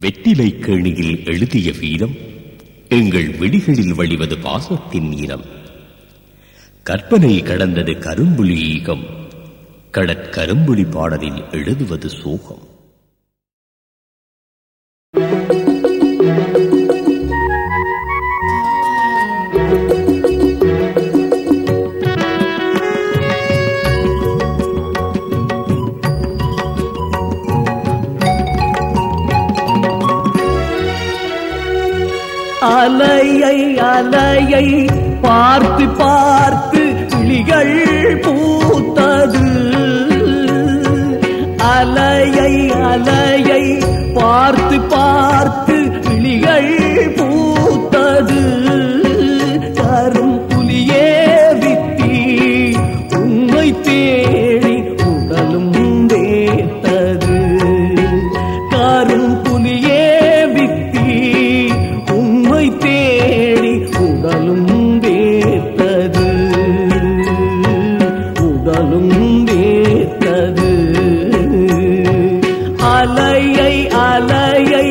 வெற்றிலை கேணியில் எழுதிய வீரம் எங்கள் விழிகளில் வழிவது பாசத்தின் ஈரம் கற்பனை கடந்தது கரும்புலி ஈகம் கடற்கரும்புலி பாடலில் எழுதுவது சோகம். அலையை அலையை பார்த்து பார்த்து கிளிகள் பூ உடலும் வேத்தது அலையை அலையை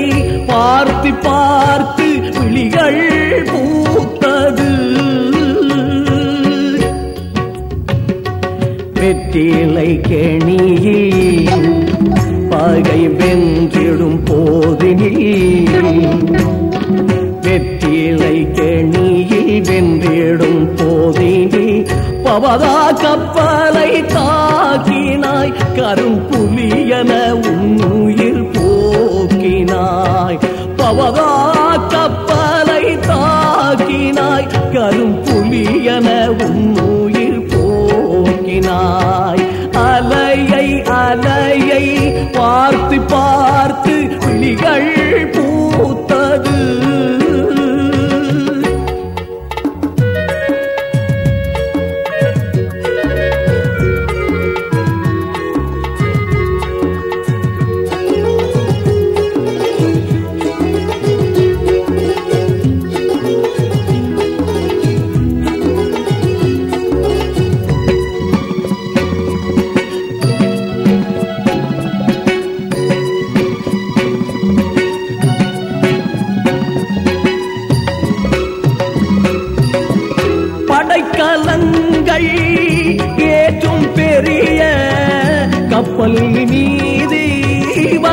பார்த்து பார்த்து விழிகள் பூத்தது. வெற்றிலை கெணியில் பகை வென்றிடும் போதினில். வெற்றிலை கெணியில் வென்றிடும் போதினி பவதா கப்பலை தாக்கினாய். கரும் புலியன உன்னுயிர்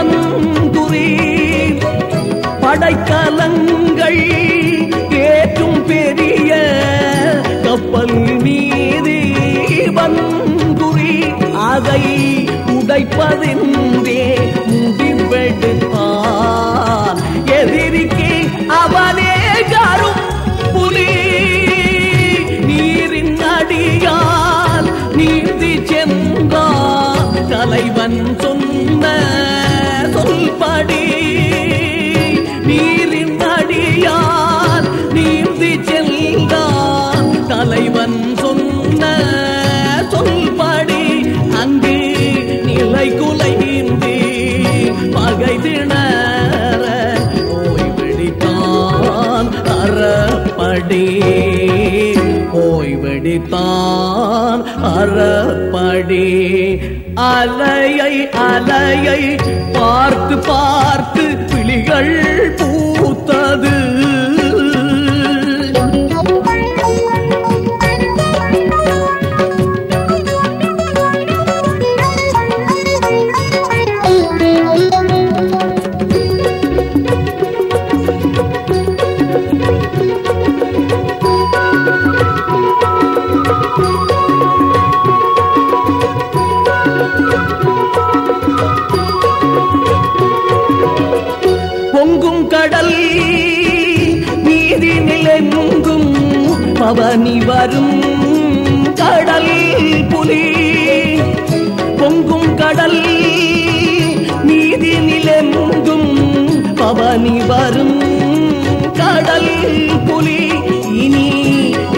வந்துரி படைக்கலங்கள் ஏற்றும் பெரிய கப்பல் மீது வந்துரி அதை உடைப்பதென்றே முடிவெடுத்தான் எதிரிக்கு அவனே கரும் புலி. நீரின் அடியால் நீந்தி சென்றான் தலைவன் சொன்ன படி நீரின் அடியால் நீந்தி சென்றான் தலைவன் சொன்ன சொல்படி அங்கு நிலை குலைந்து பகை திணற ஓய்வெடித்தான் அறப்படி. ஓய்வெடித்தான் அறப்படி அலையை அலையை பார்த்து பார்த்து விழிகள் பூத்தது. அவனி வரும் கடல் புலி. பொங்கும் கடல் நீதி நிலெங்கும் பவனி வரும் கடல் புலி. இனி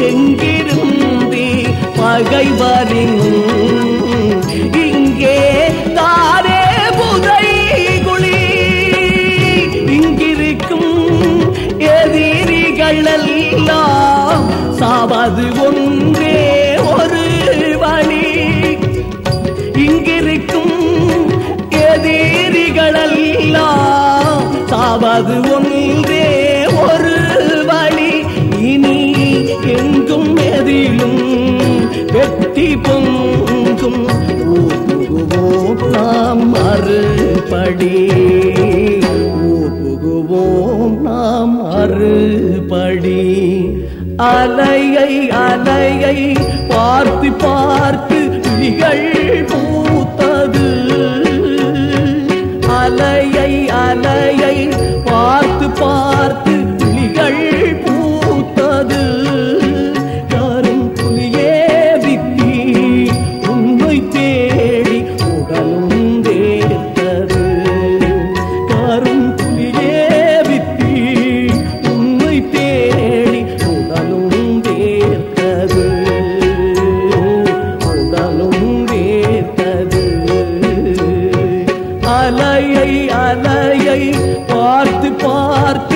எங்கிருந்து பகைவரின் ஒன்றே ஒரு வழி. இனி எங்கும் எதிலும் வெட்டி பொங்கும் நாம் மறுபடி. ஊர் நாம் மறுபடி. அலையை அலையை பார்த்து பார்த்து பார்த்து பார்த்து